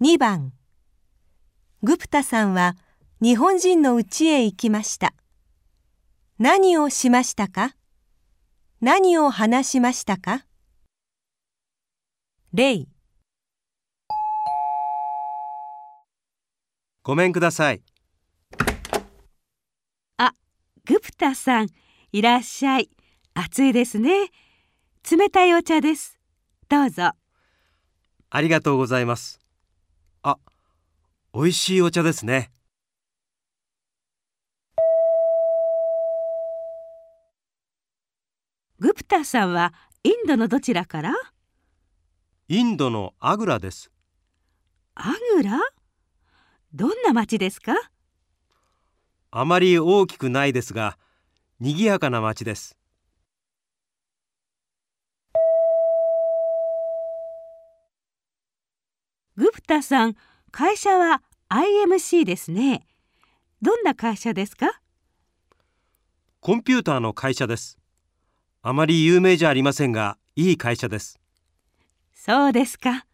2番グプタさんは日本人の家へ行きました。何をしましたか？何を話しましたか？例ごめんください。あ、グプタさん、いらっしゃい。暑いですね。冷たいお茶です。どうぞ。ありがとうございます。あ、美味しいお茶ですね。グプタさんはインドのどちらから？インドのアグラです。アグラ？どんな町ですか？あまり大きくないですが、賑やかな町です。グプタさん、会社は IMC ですね。どんな会社ですか？コンピューターの会社です。あまり有名じゃありませんが、いい会社です。そうですか。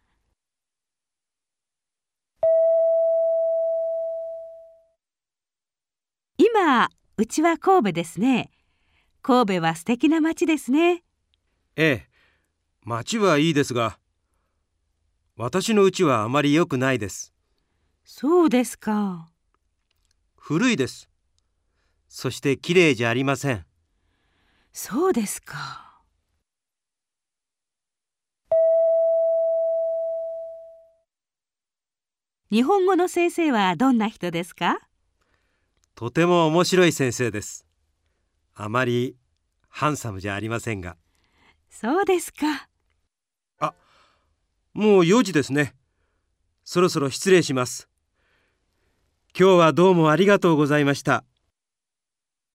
今、うちは神戸ですね。神戸は素敵な街ですね。ええ、街はいいですが、私の家はあまり良くないです。そうですか。古いです。そして綺麗じゃありません。そうですか。日本語の先生はどんな人ですか？とても面白い先生です。あまりハンサムじゃありませんが。そうですか。もう4時ですね。そろそろ失礼します。今日はどうもありがとうございました。